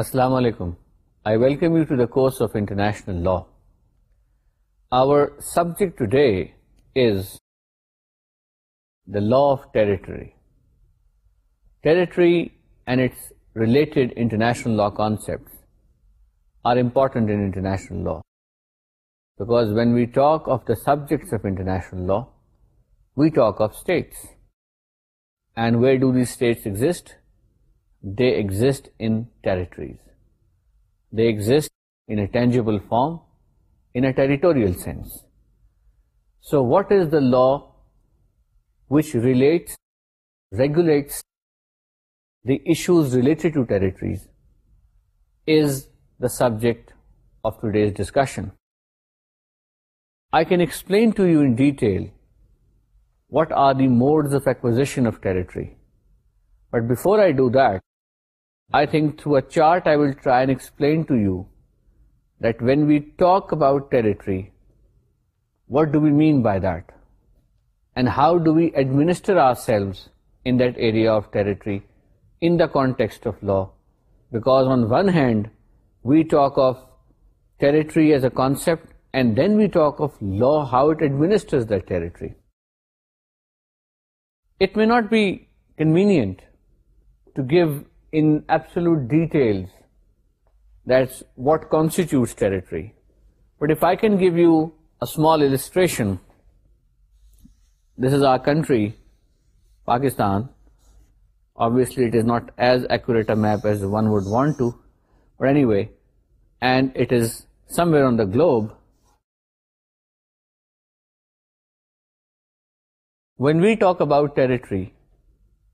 Assalamu alaikum. I welcome you to the course of International Law. Our subject today is the law of territory. Territory and its related international law concepts are important in international law, because when we talk of the subjects of international law, we talk of states. And where do these states exist? they exist in territories. They exist in a tangible form, in a territorial sense. So what is the law which regulates the issues related to territories is the subject of today's discussion. I can explain to you in detail what are the modes of acquisition of territory. But before I do that, I think through a chart I will try and explain to you that when we talk about territory, what do we mean by that? And how do we administer ourselves in that area of territory in the context of law? Because on one hand, we talk of territory as a concept, and then we talk of law, how it administers that territory. It may not be convenient to give in absolute details, that's what constitutes territory. But if I can give you a small illustration, this is our country, Pakistan. Obviously, it is not as accurate a map as one would want to, but anyway, and it is somewhere on the globe. When we talk about territory,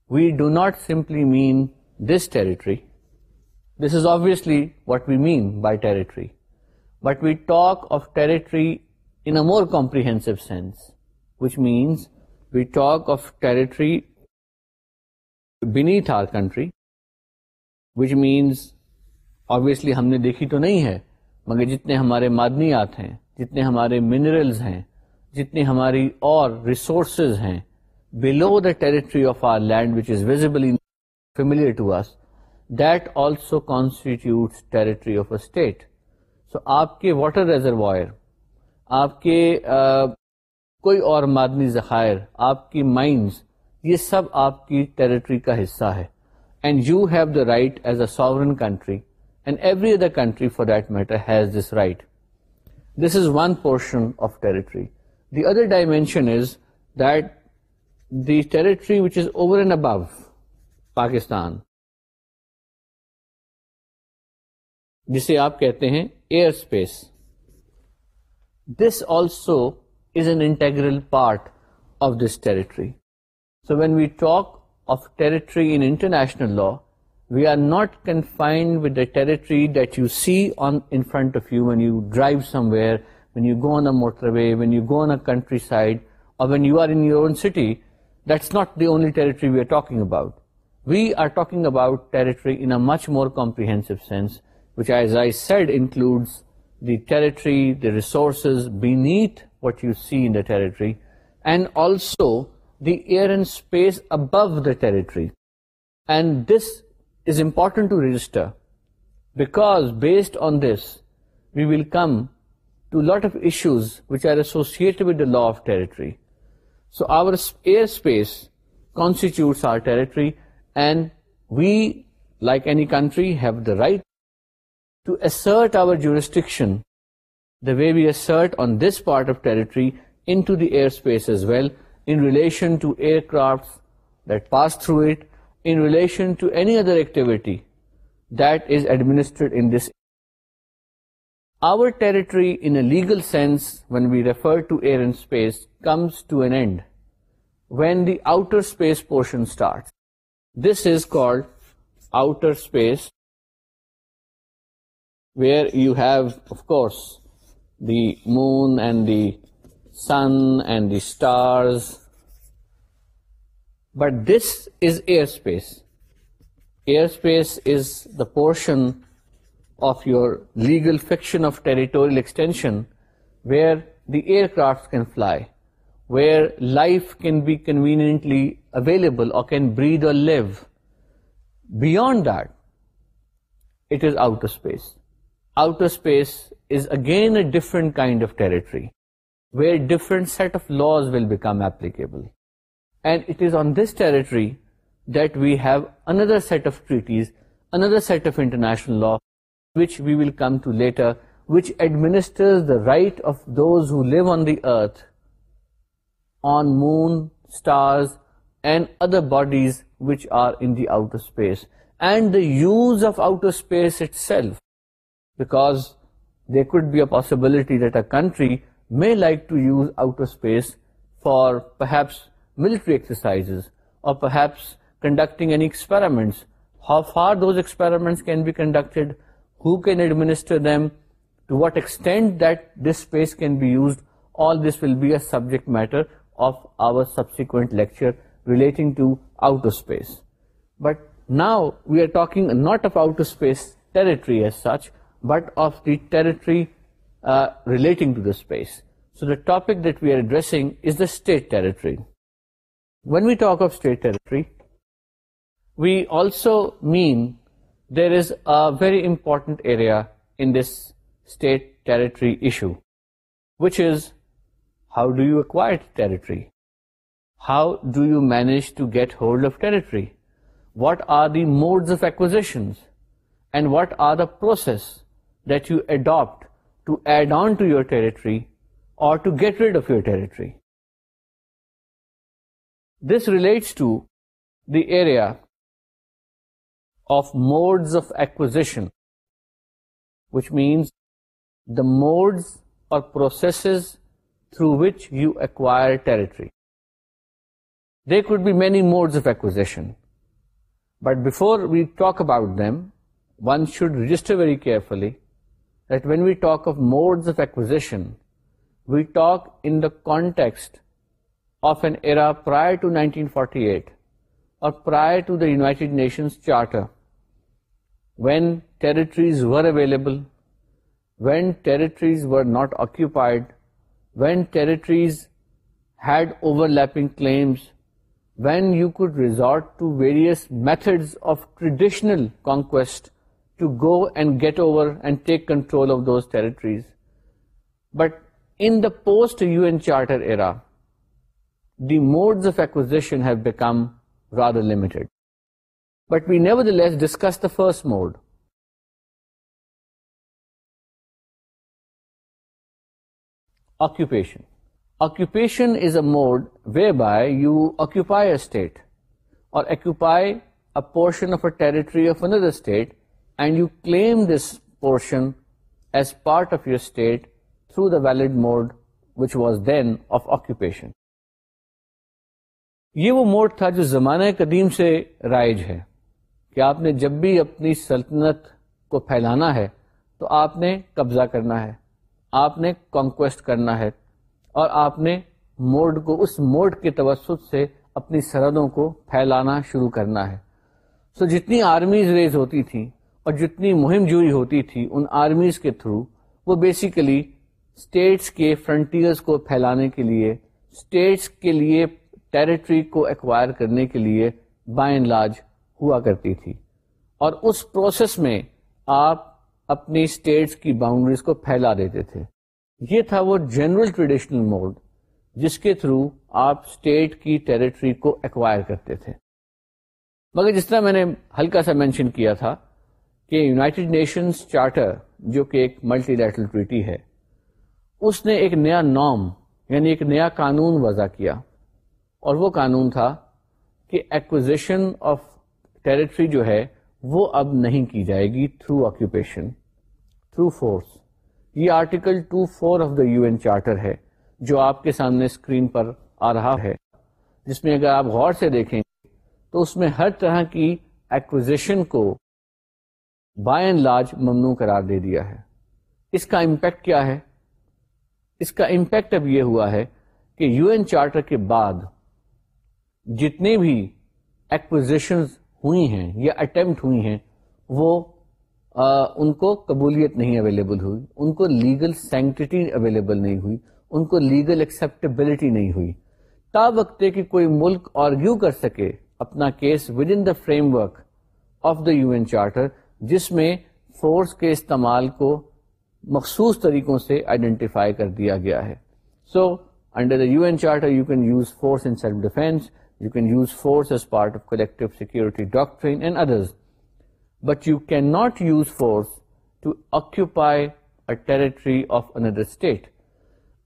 we do not simply mean this territory this is obviously what we mean by territory but we talk of territory in a more comprehensive sense which means we talk of territory beneath our country which means obviously ہم نے دیکھی تو نہیں ہے مگر جتنے ہمارے معدنیات ہیں جتنے ہمارے منرلز ہیں جتنے ہماری اور ریسورسز ہیں below the territory of our land which is visible in familiar to us, that also constitutes territory of a state so آپ کے واٹر ریزروائر آپ کے کوئی اور معدنی ذخائر آپ کی مائنڈ یہ سب آپ کی ٹیریٹری کا حصہ ہے and you have the right as a sovereign country and every other country for that matter has this right this is one portion of territory the other dimension is that the territory which is over and above Pakistan جسے آپ کہتے ہیں air space this also is an integral part of this territory so when we talk of territory international law we are not confined with the territory that you see on in front of you when you drive somewhere when you go on a motorway when you go on a countryside اور when you are in your own city that's not the only territory we are talking about We are talking about territory in a much more comprehensive sense, which, as I said, includes the territory, the resources beneath what you see in the territory, and also the air and space above the territory. And this is important to register, because based on this, we will come to a lot of issues which are associated with the law of territory. So our airspace constitutes our territory, and we, like any country, have the right to assert our jurisdiction the way we assert on this part of territory into the airspace as well, in relation to aircrafts that pass through it, in relation to any other activity that is administered in this. Our territory, in a legal sense, when we refer to air and space, comes to an end when the outer space portion starts. This is called outer space, where you have, of course, the moon and the sun and the stars. But this is airspace. Airspace is the portion of your legal fiction of territorial extension where the aircraft can fly, where life can be conveniently available or can breathe or live. Beyond that, it is outer space. Outer space is again a different kind of territory where different set of laws will become applicable. And it is on this territory that we have another set of treaties, another set of international law, which we will come to later, which administers the right of those who live on the earth, on moon, stars, and other bodies which are in the outer space, and the use of outer space itself, because there could be a possibility that a country may like to use outer space for perhaps military exercises or perhaps conducting any experiments. How far those experiments can be conducted, who can administer them, to what extent that this space can be used, all this will be a subject matter of our subsequent lecture relating to outer space. But now we are talking not of outer space territory as such, but of the territory uh, relating to the space. So the topic that we are addressing is the state territory. When we talk of state territory, we also mean there is a very important area in this state territory issue, which is how do you acquire territory? How do you manage to get hold of territory? What are the modes of acquisitions? And what are the process that you adopt to add on to your territory or to get rid of your territory? This relates to the area of modes of acquisition, which means the modes or processes through which you acquire territory. There could be many modes of acquisition. But before we talk about them, one should register very carefully that when we talk of modes of acquisition, we talk in the context of an era prior to 1948 or prior to the United Nations Charter, when territories were available, when territories were not occupied, when territories had overlapping claims, when you could resort to various methods of traditional conquest to go and get over and take control of those territories. But in the post-UN Charter era, the modes of acquisition have become rather limited. But we nevertheless discuss the first mode. Occupation. Occupation is a mode way by you occupy a state or occupy portion of a territory of another state and you claim this portion as part of your state through the valid mode which was then of occupation یہ وہ mood تھا جو زمانہ قدیم سے رائج ہے کہ آپ نے جب بھی اپنی سلطنت کو پھیلانا ہے تو آپ نے قبضہ کرنا ہے آپ نے کانکویسٹ کرنا ہے اور آپ نے موڈ کو اس موڈ کے توسط سے اپنی سرحدوں کو پھیلانا شروع کرنا ہے سو so جتنی آرمیز ریز ہوتی تھیں اور جتنی مہم جوئی ہوتی تھی ان آرمیز کے تھرو وہ بیسیکلی اسٹیٹس کے فرنٹیئرس کو پھیلانے کے لیے اسٹیٹس کے لیے ٹیریٹری کو ایکوائر کرنے کے لیے بائی اینڈ لاج ہوا کرتی تھی اور اس پروسیس میں آپ اپنی اسٹیٹس کی باؤنڈریز کو پھیلا دیتے تھے یہ تھا وہ جنرل ٹریڈیشنل موڈ جس کے تھرو آپ اسٹیٹ کی ٹریٹری کو ایکوائر کرتے تھے مگر جس طرح میں نے ہلکا سا مینشن کیا تھا کہ یوناٹیڈ نیشنز چارٹر جو کہ ایک ملٹی لیٹرل ٹریٹی ہے اس نے ایک نیا نام یعنی ایک نیا قانون وضع کیا اور وہ قانون تھا کہ ایکوزیشن آف ٹیریٹری جو ہے وہ اب نہیں کی جائے گی تھرو آکوپیشن تھرو فورس یہ article two four of the U N charter ہے جو آپ کے سامنے اسکرین پر آ رہا ہے جس میں اگر آپ غور سے دیکھیں تو اس میں ہر طرح کی ایکوزیشن کو بائی اینڈ لارج ممنوع قرار دے دیا ہے اس کا امپیکٹ کیا ہے اس کا امپیکٹ اب یہ ہوا ہے کہ یو این چارٹر کے بعد جتنے بھی ایکوزیشنز ہوئی ہیں یا اٹمپٹ ہوئی ہیں وہ ان کو قبولیت نہیں اویلیبل ہوئی ان کو لیگل سینکٹی اویلیبل نہیں ہوئی ان کو لیگل ایکسیپٹیبلٹی نہیں ہوئی تا وقت کہ کوئی ملک آرگیو کر سکے اپنا case within the framework of the U N charter جس میں فورس کے استعمال کو مخصوص طریقوں سے آئیڈینٹیفائی کر دیا گیا ہے so under the U N charter you can use force in self defence you can use force as part of collective security doctrine and others but you can not use force to territory of of another state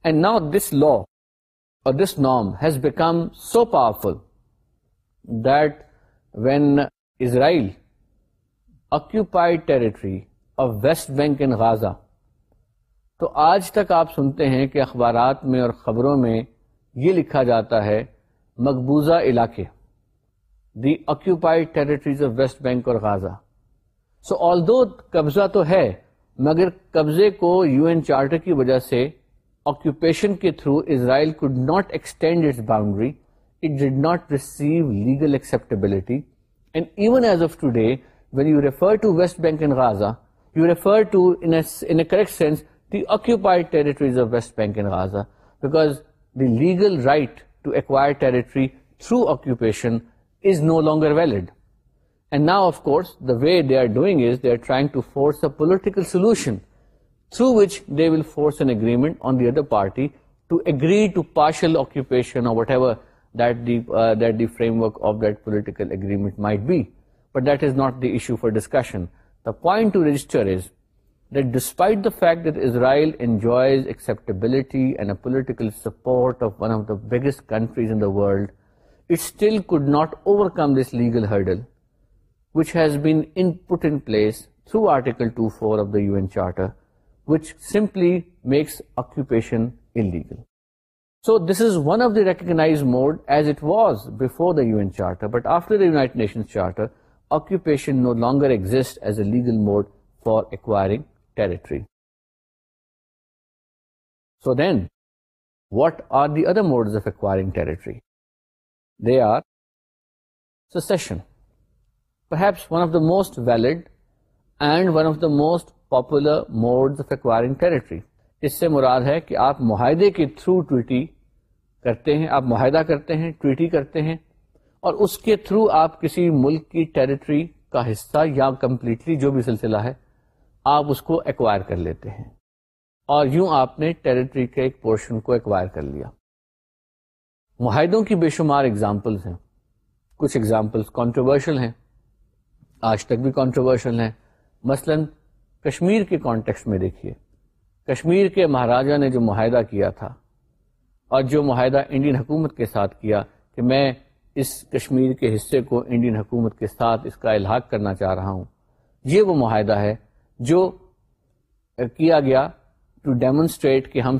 and this this law this نام has become so powerful that when Israel occupied territory of West Bank and Gaza تو آج تک آپ سنتے ہیں کہ اخبارات میں اور خبروں میں یہ لکھا جاتا ہے مقبوضہ علاقے the occupied territories of West Bank اور غازہ سو آل دو قبضہ تو ہے مگر قبضے کو یو این چارٹر کی وجہ سے آکوپیشن کے through Israel could not extend its boundary it did not receive legal acceptability and even as of today when you refer to West Bank and Gaza you refer to incorrect sense the occupied of West Bank and Gaza because the legal right to acquire territory through occupation is no longer valid And now, of course, the way they are doing is they are trying to force a political solution through which they will force an agreement on the other party to agree to partial occupation or whatever uh, that the framework of that political agreement might be. But that is not the issue for discussion. The point to register is that despite the fact that Israel enjoys acceptability and a political support of one of the biggest countries in the world, it still could not overcome this legal hurdle which has been put in place through Article 2(4) of the UN Charter, which simply makes occupation illegal. So this is one of the recognized mode as it was before the UN Charter, but after the United Nations Charter, occupation no longer exists as a legal mode for acquiring territory. So then, what are the other modes of acquiring territory? They are secession. Perhaps one of the most valid and one of the most popular mode of acquire territory اس سے مراد ہے کہ آپ معاہدے کے through ٹویٹی کرتے ہیں آپ معاہدہ کرتے ہیں ٹویٹی کرتے ہیں اور اس کے تھرو آپ کسی ملک کی ٹیریٹری کا حصہ یا کمپلیٹلی جو بھی سلسلہ ہے آپ اس کو ایکوائر کر لیتے ہیں اور یوں آپ نے ٹیریٹری کے ایک پورشن کو ایکوائر کر لیا معاہدوں کی بے شمار ایگزامپلس ہیں کچھ ایگزامپلس کانٹروورشل ہیں آج تک بھی کانٹروورشل ہیں مثلاً کشمیر کے کانٹیکس میں دیکھیے کشمیر کے مہاراجا نے جو معاہدہ کیا تھا اور جو معاہدہ انڈین حکومت کے ساتھ کیا کہ میں اس کشمیر کے حصے کو انڈین حکومت کے ساتھ اس کا الحاق کرنا چاہ رہا ہوں یہ وہ معاہدہ ہے جو کیا گیا ٹو ڈیمونسٹریٹ کہ ہم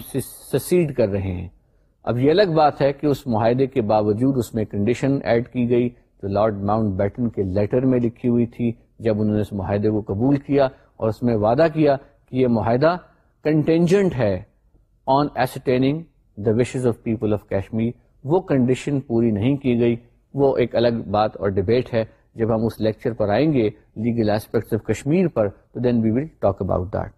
سسیڈ کر رہے ہیں اب یہ الگ بات ہے کہ اس معاہدے کے باوجود اس میں کنڈیشن ایڈ کی گئی جو لارڈ ماؤنٹ بیٹن کے لیٹر میں لکھی ہوئی تھی جب انہوں نے اس معاہدے کو قبول کیا اور اس میں وعدہ کیا کہ یہ معاہدہ کنٹینجنٹ ہے on the wishes of people of Kashmir وہ کنڈیشن پوری نہیں کی گئی وہ ایک الگ بات اور ڈبیٹ ہے جب ہم اس لیکچر پر آئیں گے لیگل ایسپیکٹس آف کشمیر پر تو then we will talk about that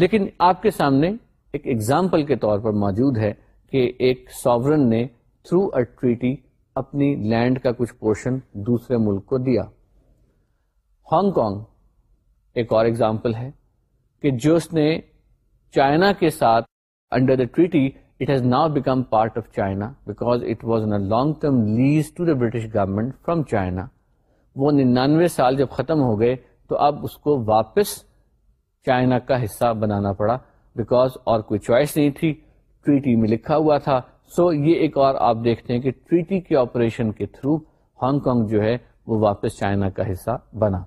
لیکن آپ کے سامنے ایک ایگزامپل کے طور پر موجود ہے کہ ایک ساورن نے تھرو اے ٹریٹی اپنی لینڈ کا کچھ پورشن دوسرے ملک کو دیا ہانگ کانگ ایک اور ایگزامپل ہے کہ جو اس نے چائنا کے ساتھ under the treaty it has now become part of China because it was long term lease to the British government from China وہ ننانوے سال جب ختم ہو گئے تو اب اس کو واپس چائنا کا حصہ بنانا پڑا بیکاز اور کوئی چوائس نہیں تھی ٹریٹی میں لکھا ہوا تھا سو یہ ایک اور آپ دیکھتے ہیں کہ ٹریٹی کے آپریشن کے تھرو ہانگ کانگ جو ہے وہ واپس چائنا کا حصہ بنا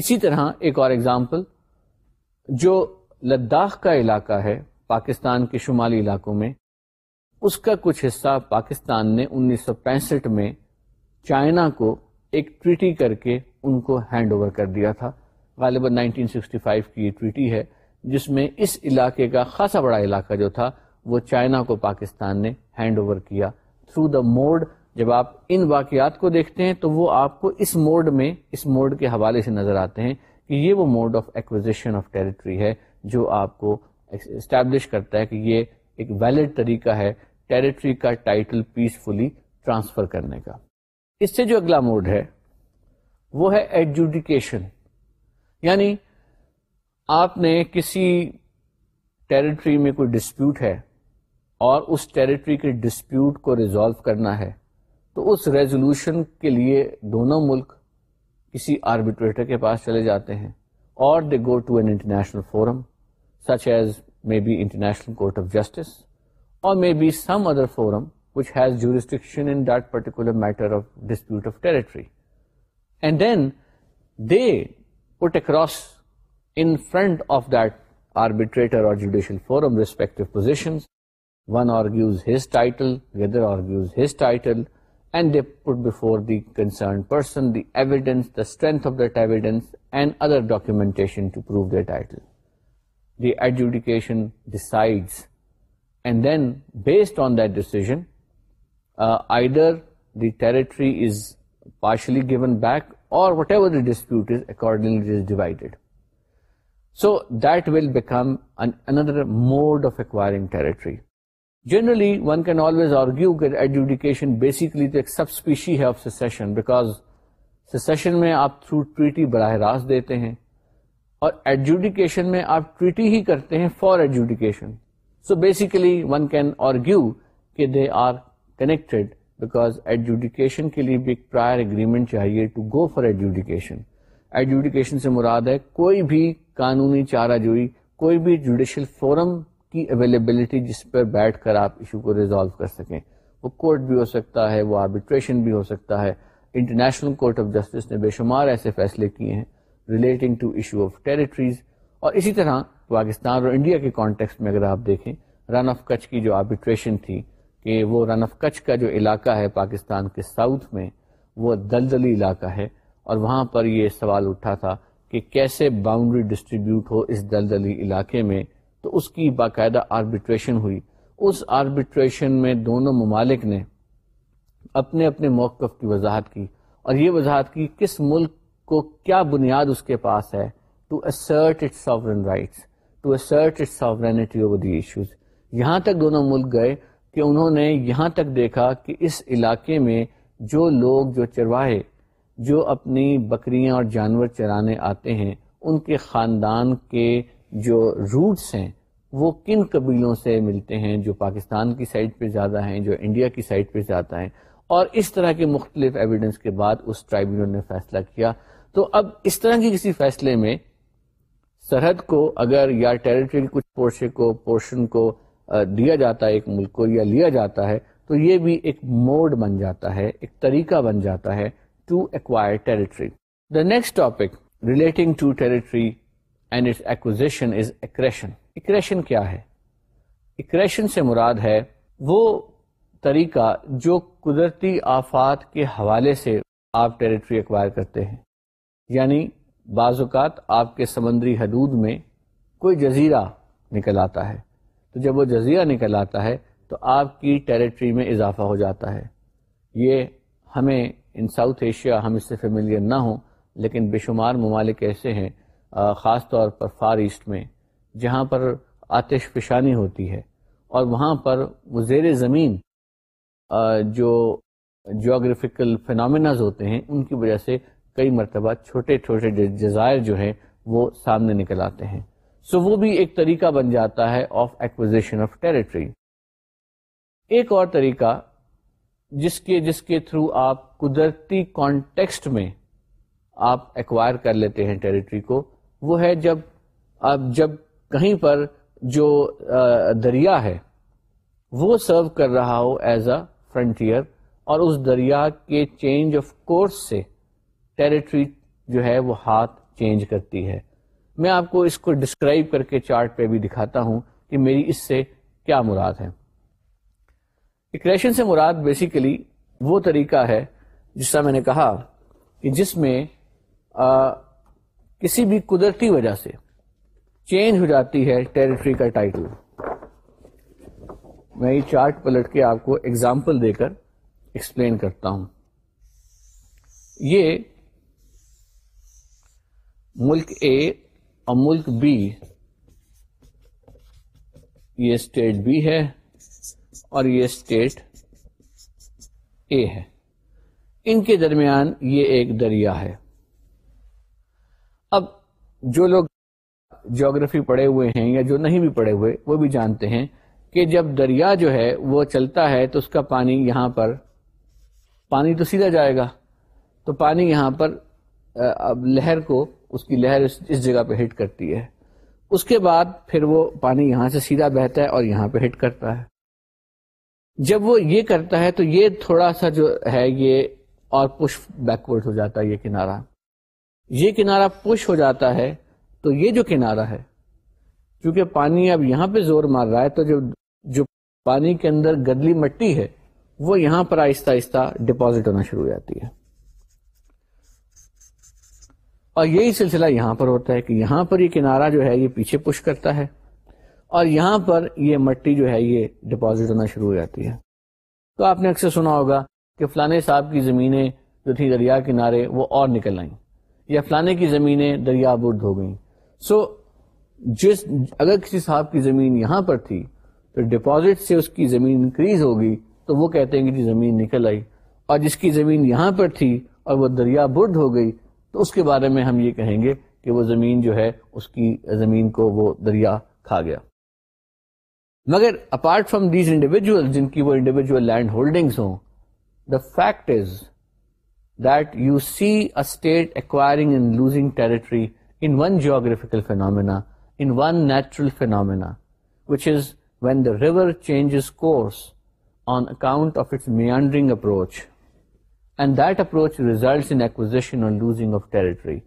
اسی طرح ایک اور اگزامپل جو لداخ کا علاقہ ہے پاکستان کے شمالی علاقوں میں اس کا کچھ حصہ پاکستان نے انیس سو پینسٹھ میں چائنا کو ایک ٹریٹی کر کے ان کو ہینڈ اوور کر دیا تھا غالباً نائنٹین سکسٹی فائیو کی یہ ٹریٹی ہے جس میں اس علاقے کا خاصا بڑا علاقہ جو تھا وہ چائنا کو پاکستان نے ہینڈ اوور کیا تھرو دا موڈ جب آپ ان واقعات کو دیکھتے ہیں تو وہ آپ کو اس موڈ میں اس موڈ کے حوالے سے نظر آتے ہیں کہ یہ وہ mode of acquisition of territory ہے جو آپ کو اسٹیبلش کرتا ہے کہ یہ ایک ویلڈ طریقہ ہے ٹیریٹری کا ٹائٹل پیسفلی ٹرانسفر کرنے کا اس سے جو اگلا موڈ ہے وہ ہے ایڈجوڈیکیشن یعنی آپ نے کسی ٹیریٹری میں کوئی ڈسپیوٹ ہے اور اس ٹیریٹری کے ڈسپیوٹ کو ریزالو کرنا ہے تو اس ریزولوشن کے لیے دونوں ملک کسی آربیٹریٹر کے پاس چلے جاتے ہیں اور they go to an international forum such as may be International Court of Justice or may be some other forum which has in that particular matter of dispute of territory and then they put across in front of that arbitrator or judicial forum respective positions One argues his title, the other argues his title, and they put before the concerned person the evidence, the strength of that evidence, and other documentation to prove their title. The adjudication decides, and then based on that decision, uh, either the territory is partially given back or whatever the dispute is, accordingly it is divided. So that will become another mode of acquiring territory. Generally one can always argue کہ adjudication basically تو ایک subspecies ہے of cession because cession میں آپ through treaty براہ راست دیتے ہیں اور ایجوڈیکیشن میں آپ ٹریٹی ہی کرتے ہیں for adjudication so basically one can argue کہ they are connected because adjudication کے لیے بھی ایک پرائر اگریمنٹ چاہیے to go for adjudication adjudication سے مراد ہے کوئی بھی قانونی چارہ جوئی کوئی بھی جوڈیشل فورم کی اویلیبلٹی جس پر بیٹھ کر آپ ایشو کو ریزالو کر سکیں وہ کورٹ بھی ہو سکتا ہے وہ آربیٹریشن بھی ہو سکتا ہے انٹرنیشنل کورٹ آف جسٹس نے بے شمار ایسے فیصلے کیے ہیں relating to issue of territories اور اسی طرح پاکستان اور انڈیا کے کانٹیکس میں اگر آپ دیکھیں رن آف کچھ کی جو آربیٹریشن تھی کہ وہ رن آف کچھ کا جو علاقہ ہے پاکستان کے ساؤتھ میں وہ دلدلی علاقہ ہے اور وہاں پر یہ سوال اٹھا تھا کہ کیسے باؤنڈری ڈسٹریبیوٹ ہو اس دلدلی علاقے میں تو اس کی باقاعدہ آربیٹریشن ہوئی اس آربیٹریشن میں دونوں ممالک نے اپنے اپنے موقف کی وضاحت کی اور یہ وضاحت کی کس ملک کو کیا بنیاد اس کے پاس ہے to to assert assert it it sovereign rights sovereignty over the issues یہاں تک دونوں ملک گئے کہ انہوں نے یہاں تک دیکھا کہ اس علاقے میں جو لوگ جو چرواہے جو اپنی بکریاں اور جانور چرانے آتے ہیں ان کے خاندان کے جو روٹس ہیں وہ کن قبیلوں سے ملتے ہیں جو پاکستان کی سائٹ پہ زیادہ ہیں جو انڈیا کی سائٹ پہ زیادہ ہیں اور اس طرح کے مختلف ایویڈنس کے بعد اس ٹرائیبیونل نے فیصلہ کیا تو اب اس طرح کی کسی فیصلے میں سرحد کو اگر یا ٹیریٹری کچھ پورشے کو پورشن کو دیا جاتا ہے ایک ملک کو یا لیا جاتا ہے تو یہ بھی ایک موڈ بن جاتا ہے ایک طریقہ بن جاتا ہے to acquire territory the next topic relating to territory and its acquisition is accretion accretion کیا ہے اکریشن سے مراد ہے وہ طریقہ جو قدرتی آفات کے حوالے سے آپ ٹیریٹری ایکوائر کرتے ہیں یعنی بعض اوقات آپ کے سمندری حدود میں کوئی جزیرہ نکل آتا ہے تو جب وہ جزیرہ نکل آتا ہے تو آپ کی ٹیریٹری میں اضافہ ہو جاتا ہے یہ ہمیں ان ساؤتھ ایشیا ہم اس سے فیملیئر نہ ہوں لیکن بے شمار ممالک ایسے ہیں خاص طور پر فار ایسٹ میں جہاں پر آتش پشانی ہوتی ہے اور وہاں پر زیر زمین جو جاگرفیکل فنامناز ہوتے ہیں ان کی وجہ سے کئی مرتبہ چھوٹے چھوٹے جزائر جو ہیں وہ سامنے نکل آتے ہیں سو so وہ بھی ایک طریقہ بن جاتا ہے آف ایکوزیشن آف ٹیریٹری ایک اور طریقہ جس کے جس کے تھرو آپ قدرتی کانٹیکسٹ میں آپ ایکوائر کر لیتے ہیں ٹیریٹری کو وہ ہے جب آپ جب کہیں پر جو دریا ہے وہ سرو کر رہا ہو ایز اے فرنٹیئر اور اس دریا کے چینج آف کورس سے ٹیریٹری جو ہے وہ ہاتھ چینج کرتی ہے میں آپ کو اس کو ڈسکرائب کر کے چارٹ پہ بھی دکھاتا ہوں کہ میری اس سے کیا مراد ہے اکریشن سے مراد بیسیکلی وہ طریقہ ہے جس کا میں نے کہا کہ جس میں کسی بھی قدرتی وجہ سے چینج ہو جاتی ہے ٹیریٹری کا ٹائٹل میں یہ چارٹ پلٹ کے آپ کو اگزامپل دے کر ایکسپلین کرتا ہوں یہ ملک اے اور ملک بی یہ اسٹیٹ بی ہے اور یہ اسٹیٹ اے ہے ان کے درمیان یہ ایک دریا ہے جو لوگ جاگرفی پڑے ہوئے ہیں یا جو نہیں بھی پڑے ہوئے وہ بھی جانتے ہیں کہ جب دریا جو ہے وہ چلتا ہے تو اس کا پانی یہاں پر پانی تو سیدھا جائے گا تو پانی یہاں پر اب لہر کو اس کی لہر اس جگہ پہ ہٹ کرتی ہے اس کے بعد پھر وہ پانی یہاں سے سیدھا بہتا ہے اور یہاں پہ ہٹ کرتا ہے جب وہ یہ کرتا ہے تو یہ تھوڑا سا جو ہے یہ اور پش بیکورڈ ہو جاتا ہے یہ کنارہ یہ کنارہ پش ہو جاتا ہے تو یہ جو کنارہ ہے کیونکہ پانی اب یہاں پہ زور مار رہا ہے تو جو جو پانی کے اندر گدلی مٹی ہے وہ یہاں پر آہستہ آہستہ ڈپازٹ ہونا شروع ہو جاتی ہے اور یہی سلسلہ یہاں پر ہوتا ہے کہ یہاں پر یہ کنارہ جو ہے یہ پیچھے پش کرتا ہے اور یہاں پر یہ مٹی جو ہے یہ ڈپازٹ ہونا شروع ہو جاتی ہے تو آپ نے اکثر سنا ہوگا کہ فلانے صاحب کی زمینیں جو دریا کنارے وہ اور نکل آئیں یا فلانے کی زمینیں دریا برد ہو گئیں سو جس اگر کسی صاحب کی زمین یہاں پر تھی تو ڈپازٹ سے اس کی زمین انکریز ہوگی تو وہ کہتے ہیں کہ جی زمین نکل آئی اور جس کی زمین یہاں پر تھی اور وہ دریا برد ہو گئی تو اس کے بارے میں ہم یہ کہیں گے کہ وہ زمین جو ہے اس کی زمین کو وہ دریا کھا گیا مگر اپارٹ فرام دیز انڈیویجل جن کی وہ انڈیویجول لینڈ ہولڈنگز ہوں the fact is that you see a state acquiring and losing territory in one geographical phenomena, in one natural phenomena, which is when the river changes course on account of its meandering approach, and that approach results in acquisition or losing of territory.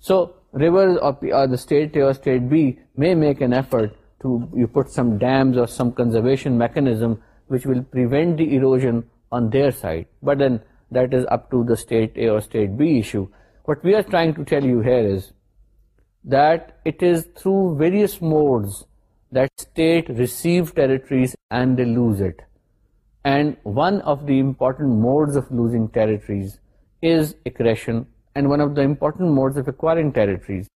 So rivers or the state A or state B may make an effort to put some dams or some conservation mechanism which will prevent the erosion on their side, but then that is up to the state A or state B issue. What we are trying to tell you here is that it is through various modes that state receive territories and they lose it. And one of the important modes of losing territories is accretion, and one of the important modes of acquiring territories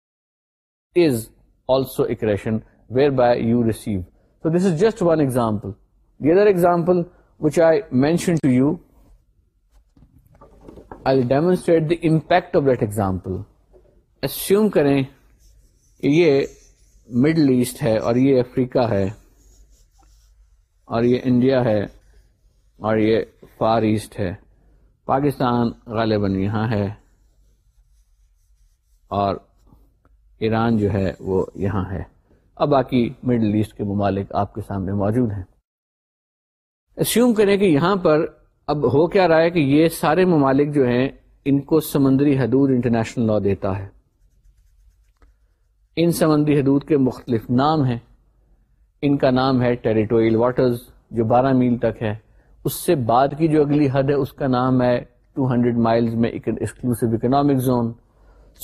is also accretion, whereby you receive. So this is just one example. The other example which I mentioned to you demonstrate the impact of that example assume کریں کہ یہ Middle East ہے اور یہ افریقہ ہے اور یہ India ہے اور یہ فار ایسٹ ہے پاکستان غالباً یہاں ہے اور ایران جو ہے وہ یہاں ہے اب باقی مڈل ایسٹ کے ممالک آپ کے سامنے موجود ہیں اسیوم کریں کہ یہاں پر اب ہو کیا رہا ہے کہ یہ سارے ممالک جو ہیں ان کو سمندری حدود انٹرنیشنل لا دیتا ہے ان سمندری حدود کے مختلف نام ہیں ان کا نام ہے ٹیریٹوریل واٹرز جو بارہ میل تک ہے اس سے بعد کی جو اگلی حد ہے اس کا نام ہے ٹو ہنڈریڈ مائلز میں ایکسکلوسو اکنامک زون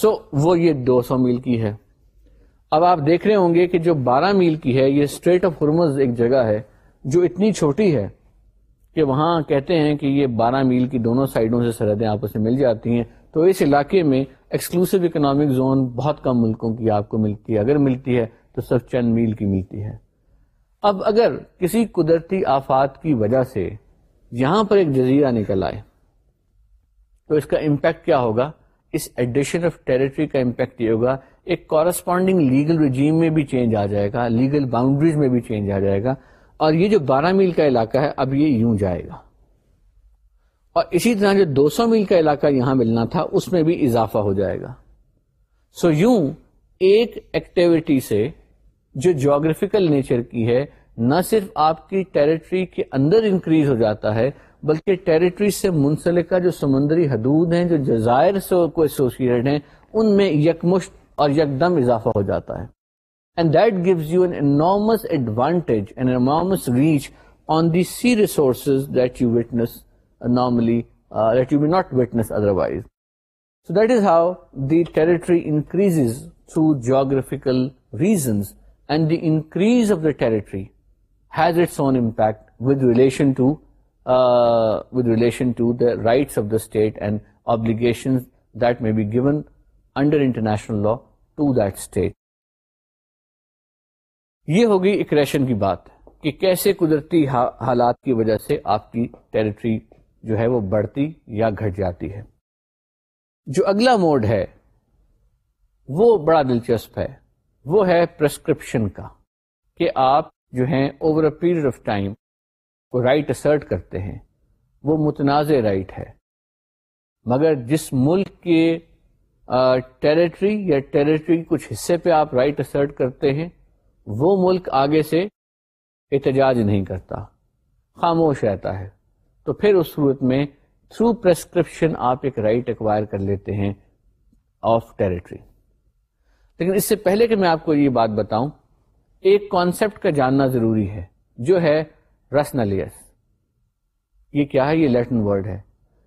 سو وہ یہ دو سو میل کی ہے اب آپ دیکھ رہے ہوں گے کہ جو بارہ میل کی ہے یہ اسٹریٹ آف ہرمز ایک جگہ ہے جو اتنی چھوٹی ہے کہ وہاں کہتے ہیں کہ یہ بارہ میل کی دونوں سائڈوں سے سرحدیں آپس سے مل جاتی ہیں تو اس علاقے میں ایکسکلوسو اکنامک زون بہت کم ملکوں کی آپ کو ملتی ہے اگر ملتی ہے تو صرف چند میل کی ملتی ہے اب اگر کسی قدرتی آفات کی وجہ سے یہاں پر ایک جزیرہ نکل آئے تو اس کا امپیکٹ کیا ہوگا اس ایڈیشن آف ٹریٹری کا امپیکٹ یہ ہوگا ایک کورسپونڈنگ لیگل رجیم میں بھی چینج آ جائے گا لیگل باؤنڈریز میں بھی چینج آ جائے گا اور یہ جو بارہ میل کا علاقہ ہے اب یہ یوں جائے گا اور اسی طرح جو دو سو میل کا علاقہ یہاں ملنا تھا اس میں بھی اضافہ ہو جائے گا سو یوں ایک ایکٹیویٹی سے جو جاگرافیکل نیچر کی ہے نہ صرف آپ کی ٹریٹری کے اندر انکریز ہو جاتا ہے بلکہ ٹریٹری سے منسلکہ جو سمندری حدود ہیں جو جزائر سے کو ایسوسیٹ ہیں ان میں یکمشت اور یکدم اضافہ ہو جاتا ہے And that gives you an enormous advantage, an enormous reach on the sea resources that you witness normally, uh, that you may not witness otherwise. So that is how the territory increases through geographical reasons, and the increase of the territory has its own impact with relation to uh, the rights of the state and obligations that may be given under international law to that state. یہ ہوگی accretion کی بات کہ کیسے قدرتی حالات کی وجہ سے آپ کی ٹریٹری جو ہے وہ بڑھتی یا گھٹ جاتی ہے جو اگلا موڈ ہے وہ بڑا دلچسپ ہے وہ ہے پرسکرپشن کا کہ آپ جو ہے over a period of time کو رائٹ اسرٹ کرتے ہیں وہ متنازع رائٹ ہے مگر جس ملک کے ٹریٹری یا ٹیریٹری کچھ حصے پہ آپ رائٹ اسرٹ کرتے ہیں وہ ملک آگے سے احتجاج نہیں کرتا خاموش رہتا ہے تو پھر اس صورت میں تھرو پرسکرپشن آپ ایک رائٹ ایکوائر کر لیتے ہیں آف ٹیریٹری لیکن اس سے پہلے کہ میں آپ کو یہ بات بتاؤں ایک کانسیپٹ کا جاننا ضروری ہے جو ہے رسنلیس یہ کیا ہے یہ لیٹن ورڈ ہے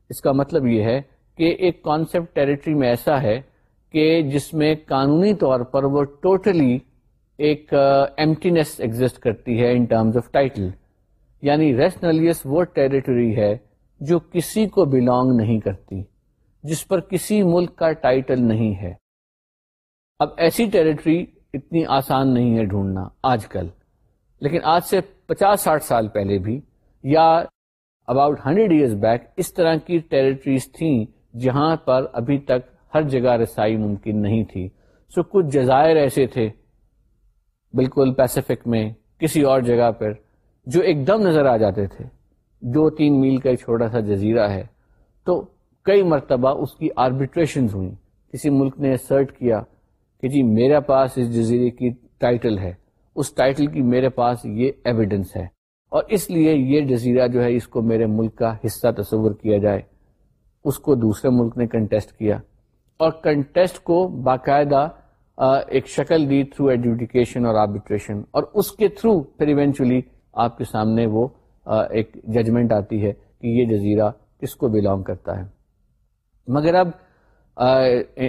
اس کا مطلب یہ ہے کہ ایک کانسیپٹ ٹیریٹری میں ایسا ہے کہ جس میں قانونی طور پر وہ ٹوٹلی totally ایک ایمٹینس ایگزٹ کرتی ہے ان ٹرمز آف ٹائٹل یعنی ریشنلیس وہ ٹیریٹری ہے جو کسی کو بلانگ نہیں کرتی جس پر کسی ملک کا ٹائٹل نہیں ہے اب ایسی ٹیریٹری اتنی آسان نہیں ہے ڈھونڈنا آج کل لیکن آج سے پچاس ساٹھ سال پہلے بھی یا اباؤٹ ہنڈریڈ ایئرز بیک اس طرح کی ٹیریٹریز تھیں جہاں پر ابھی تک ہر جگہ رسائی ممکن نہیں تھی سو کچھ جزائر ایسے تھے بالکل پیسفک میں کسی اور جگہ پر جو ایک دم نظر آ جاتے تھے دو تین میل کا ایک چھوٹا سا جزیرہ ہے تو کئی مرتبہ اس کی آربیٹریشن ہوئیں کسی ملک نے اسرٹ کیا کہ جی میرے پاس اس جزیرے کی ٹائٹل ہے اس ٹائٹل کی میرے پاس یہ ایویڈنس ہے اور اس لیے یہ جزیرہ جو ہے اس کو میرے ملک کا حصہ تصور کیا جائے اس کو دوسرے ملک نے کنٹیسٹ کیا اور کنٹیسٹ کو باقاعدہ ایک شکل دی تھرو ایجوٹیکیشن اور آربیٹریشن اور اس کے تھرو پھر ایونچولی آپ کے سامنے وہ ایک ججمنٹ آتی ہے کہ یہ جزیرہ کس کو بلانگ کرتا ہے مگر اب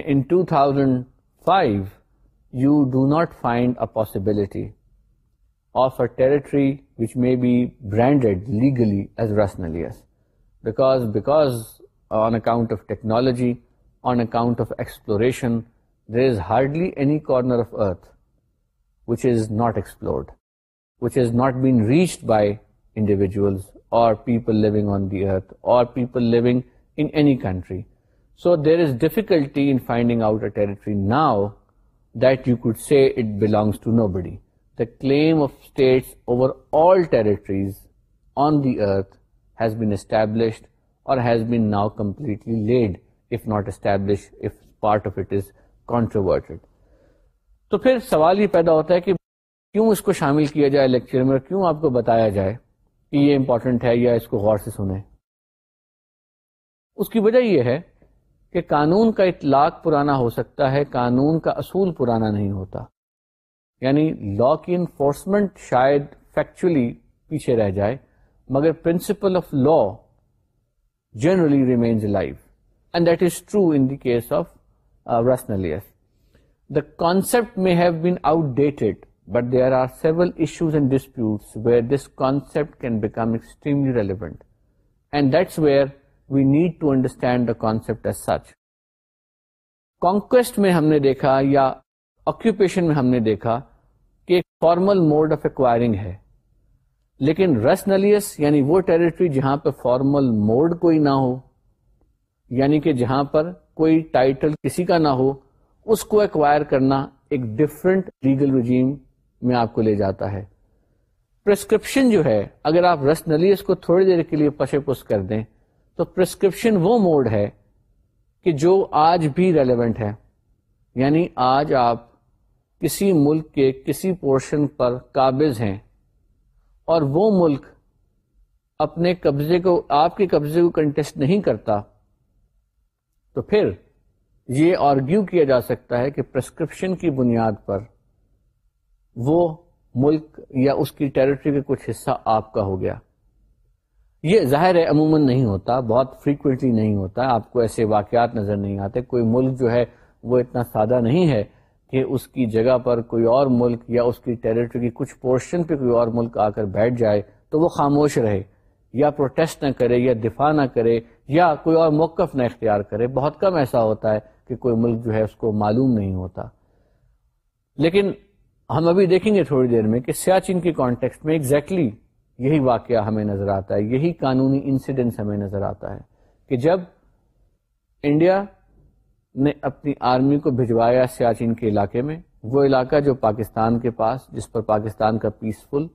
in two thousand five you do not find a possibility of a territory which may be branded legally as res nullius because because on account of technology on account of exploration There is hardly any corner of earth which is not explored, which has not been reached by individuals or people living on the earth or people living in any country. So there is difficulty in finding out a territory now that you could say it belongs to nobody. The claim of states over all territories on the earth has been established or has been now completely laid, if not established, if part of it is تو پھر سوال یہ پیدا ہوتا ہے کہ کیوں اس کو شامل کیا جائے لیکچر میں کیوں آپ کو بتایا جائے کہ یہ امپورٹنٹ ہے یا اس کو غور سے سنیں اس کی وجہ یہ ہے کہ قانون کا اطلاق پرانا ہو سکتا ہے قانون کا اصول پرانا نہیں ہوتا یعنی لا کی انفورسمنٹ شاید فیکچولی پیچھے رہ جائے مگر principle of law generally remains life and that is true in the case of رسنل the concept میں کانسپٹ سچ کانکویسٹ میں ہم نے دیکھا یا آکوپیشن میں ہم نے دیکھا کہ فارمل موڈ آف ایکوائرنگ ہے لیکن رسنلس یعنی وہ ٹیریٹری جہاں پہ فارمل موڈ کوئی نہ ہو یعنی کہ جہاں پر کوئی ٹائٹل کسی کا نہ ہو اس کو ایکوائر کرنا ایک ڈفرینٹ لیگل رجیم میں آپ کو لے جاتا ہے پرسکرپشن جو ہے اگر آپ رس نلی اس کو تھوڑی دیر کے لیے پشے پس کر دیں تو پرسکرپشن وہ موڈ ہے کہ جو آج بھی ریلیونٹ ہے یعنی آج آپ کسی ملک کے کسی پورشن پر قابض ہیں اور وہ ملک اپنے قبضے کو آپ کے قبضے کو کنٹیسٹ نہیں کرتا تو پھر یہ آرگیو کیا جا سکتا ہے کہ پرسکرپشن کی بنیاد پر وہ ملک یا اس کی ٹیریٹری کا کچھ حصہ آپ کا ہو گیا یہ ظاہر ہے عموماً نہیں ہوتا بہت فریکوینٹلی نہیں ہوتا آپ کو ایسے واقعات نظر نہیں آتے کوئی ملک جو ہے وہ اتنا سادہ نہیں ہے کہ اس کی جگہ پر کوئی اور ملک یا اس کی ٹیریٹری کی کچھ پورشن پہ کوئی اور ملک آ کر بیٹھ جائے تو وہ خاموش رہے یا پروٹیسٹ نہ کرے یا دفاع نہ کرے یا کوئی اور موقف نہ اختیار کرے بہت کم ایسا ہوتا ہے کہ کوئی ملک جو ہے اس کو معلوم نہیں ہوتا لیکن ہم ابھی دیکھیں گے تھوڑی دیر میں کہ سیاچن کے کانٹیکس میں اگزیکٹلی یہی واقعہ ہمیں نظر آتا ہے یہی قانونی انسیڈنس ہمیں نظر آتا ہے کہ جب انڈیا نے اپنی آرمی کو بھجوایا سیاچن کے علاقے میں وہ علاقہ جو پاکستان کے پاس جس پر پاکستان کا پیسفل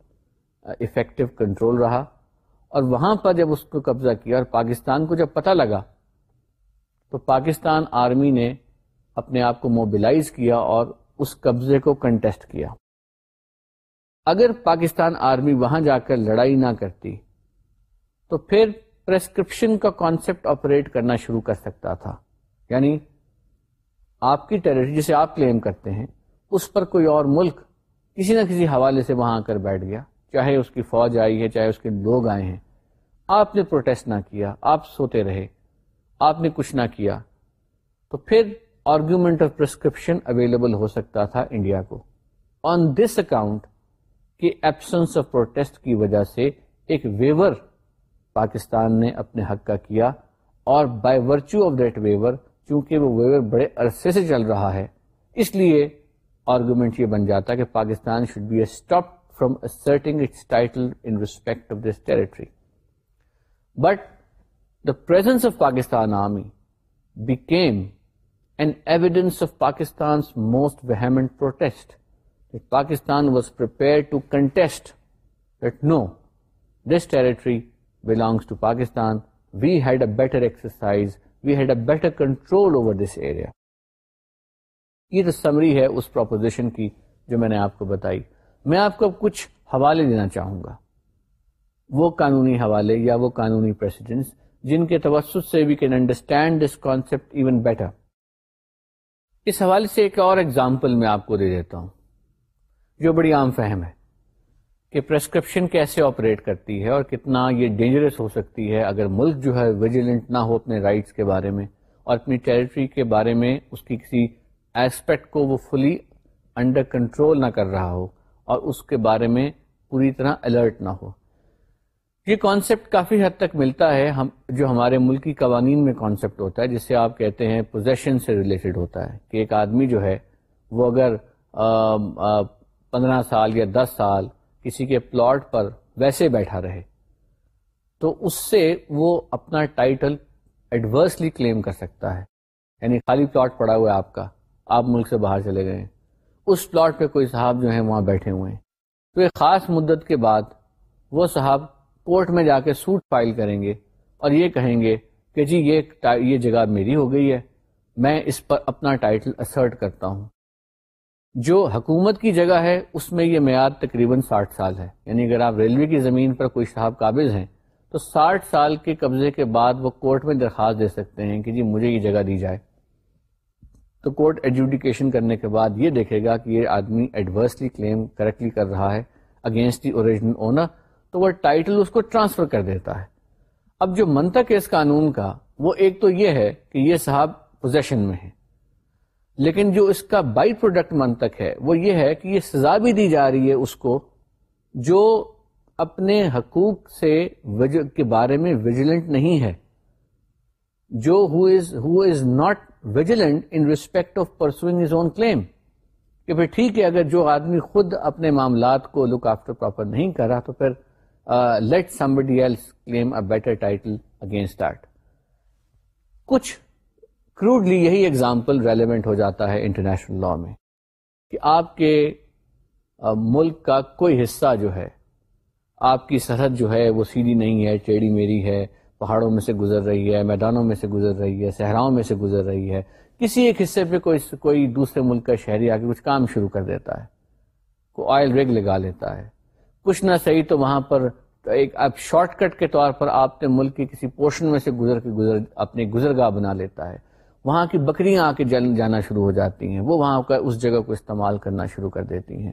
افیکٹو کنٹرول رہا اور وہاں پر جب اس کو قبضہ کیا اور پاکستان کو جب پتہ لگا تو پاکستان آرمی نے اپنے آپ کو موبلائز کیا اور اس قبضے کو کنٹیسٹ کیا اگر پاکستان آرمی وہاں جا کر لڑائی نہ کرتی تو پھر پرسکرپشن کا کانسیپٹ آپریٹ کرنا شروع کر سکتا تھا یعنی آپ کی ٹریٹری جسے آپ کلیم کرتے ہیں اس پر کوئی اور ملک کسی نہ کسی حوالے سے وہاں آ کر بیٹھ گیا چاہے اس کی فوج آئی ہے چاہے اس کے لوگ آئے ہیں آپ نے پروٹیسٹ نہ کیا آپ سوتے رہے آپ نے کچھ نہ کیا تو پھر آرگیومنٹ آف پرسکرپشن اویلیبل ہو سکتا تھا انڈیا کو آن دس اکاؤنٹ کہ ایبسنس آف پروٹیسٹ کی وجہ سے ایک ویور پاکستان نے اپنے حق کا کیا اور by virtue of that waiver چونکہ وہ ویور بڑے عرصے سے چل رہا ہے اس لیے آرگومنٹ یہ بن جاتا کہ Pakistan should be a stop from asserting its title in respect of this territory but dozens of Pakistan army became an evidence of Pakistan was per belongs to Pakistan we had a better exercise we had a better control over this area یہ تو summary ہے اس proposition کی جو میں نے آپ کو بتائی میں آپ کو کچھ حوالے دینا چاہوں گا وہ قانونی حوالے یا وہ قانونی پریسیڈنٹس جن کے توسط سے we can understand this concept even better اس حوالے سے ایک اور ایگزامپل میں آپ کو دے دیتا ہوں جو بڑی عام فہم ہے کہ پرسکرپشن کیسے آپریٹ کرتی ہے اور کتنا یہ ڈینجرس ہو سکتی ہے اگر ملک جو ہے ویجیلنٹ نہ ہو اپنے رائٹس کے بارے میں اور اپنی ٹیریٹری کے بارے میں اس کی کسی ایسپیکٹ کو وہ فلی انڈر کنٹرول نہ کر رہا ہو اور اس کے بارے میں پوری طرح الرٹ نہ ہو یہ کانسیپٹ کافی حد تک ملتا ہے ہم جو ہمارے ملکی قوانین میں کانسیپٹ ہوتا ہے جسے آپ کہتے ہیں پوزیشن سے ریلیٹڈ ہوتا ہے کہ ایک آدمی جو ہے وہ اگر پندرہ سال یا دس سال کسی کے پلاٹ پر ویسے بیٹھا رہے تو اس سے وہ اپنا ٹائٹل ایڈورسلی کلیم کر سکتا ہے یعنی خالی پلاٹ پڑا ہوا ہے آپ کا آپ ملک سے باہر چلے گئے ہیں اس پلاٹ پہ کوئی صاحب جو ہے وہاں بیٹھے ہوئے ہیں تو ایک خاص مدت کے بعد وہ صاحب کورٹ میں جا کے سوٹ فائل کریں گے اور یہ کہیں گے کہ جی یہ جگہ میری ہو گئی ہے میں اس پر اپنا ٹائٹل اسرٹ کرتا ہوں جو حکومت کی جگہ ہے اس میں یہ معیار تقریباً ساٹھ سال ہے یعنی اگر آپ ریلوے کی زمین پر کوئی صاحب قابض ہیں تو ساٹھ سال کے قبضے کے بعد وہ کورٹ میں درخواست دے سکتے ہیں کہ جی مجھے یہ جگہ دی جائے تو کورٹ ایڈیوڈیکیشن کرنے کے بعد یہ دیکھے گا کہ یہ آدمی ایڈورسلی کلیم کریکٹلی کر رہا ہے اگینسٹ دی اوریجنل اونر تو وہ ٹائٹل اس کو ٹرانسفر کر دیتا ہے اب جو منتق ہے اس قانون کا وہ ایک تو یہ ہے کہ یہ صاحب پوزیشن میں ہے لیکن جو اس کا بائی پروڈکٹ منتق ہے وہ یہ ہے کہ یہ سزا بھی دی جا رہی ہے اس کو جو اپنے حقوق سے کے بارے میں ویجیلنٹ نہیں ہے جو who who is is not ٹھیک ہے اگر جو آدمی خود اپنے معاملات کو لک آفٹر رہا تو کچھ کروڈلی یہی ایکزامپل ریلیونٹ ہو جاتا ہے انٹرنیشنل لا میں کہ آپ کے ملک کا کوئی حصہ جو ہے آپ کی سرحد جو ہے وہ سیدھی نہیں ہے ٹیڑھی میری ہے پہاڑوں میں سے گزر رہی ہے میدانوں میں سے گزر رہی ہے صحراؤں میں سے گزر رہی ہے کسی ایک حصے پہ کوئی کوئی دوسرے ملک کا شہری آ کے کچھ کام شروع کر دیتا ہے کوئی آئل ریگ لگا لیتا ہے کچھ نہ صحیح تو وہاں پر ایک اب شارٹ کٹ کے طور پر آپ نے ملک کے کسی پورشن میں سے گزر کے گزر اپنی گزرگاہ بنا لیتا ہے وہاں کی بکریاں آ کے جل جانا شروع ہو جاتی ہیں وہ وہاں کا اس جگہ کو استعمال کرنا شروع کر دیتی ہیں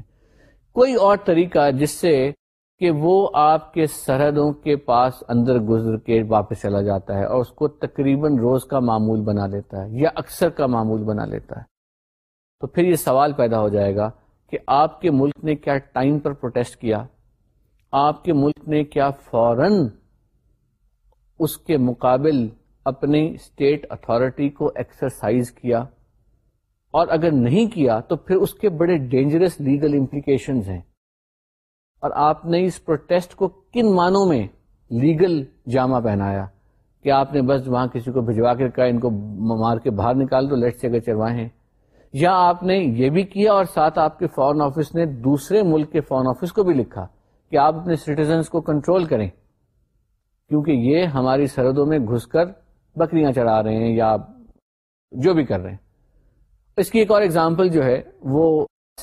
کوئی اور طریقہ جس سے کہ وہ آپ کے سرحدوں کے پاس اندر گزر کے واپس چلا جاتا ہے اور اس کو تقریباً روز کا معمول بنا لیتا ہے یا اکثر کا معمول بنا لیتا ہے تو پھر یہ سوال پیدا ہو جائے گا کہ آپ کے ملک نے کیا ٹائم پر پروٹیسٹ کیا آپ کے ملک نے کیا فوراً اس کے مقابل اپنی اسٹیٹ اتھارٹی کو ایکسرسائز کیا اور اگر نہیں کیا تو پھر اس کے بڑے ڈینجرس لیگل امپلیکیشنز ہیں اور آپ نے اس پروٹیسٹ کو کن معنوں میں لیگل جامع پہنایا کہ آپ نے بس وہاں کسی کو بھجوا کے کہا ان کو مار کے باہر نکال دو لٹ اگر چڑھوائے یا آپ نے یہ بھی کیا اور ساتھ آپ کے فورن آفس نے دوسرے ملک کے فورن آفس کو بھی لکھا کہ آپ اپنے سٹیزنس کو کنٹرول کریں کیونکہ یہ ہماری سرحدوں میں گھس کر بکریاں چڑھا رہے ہیں یا جو بھی کر رہے ہیں اس کی ایک اور اگزامپل جو ہے وہ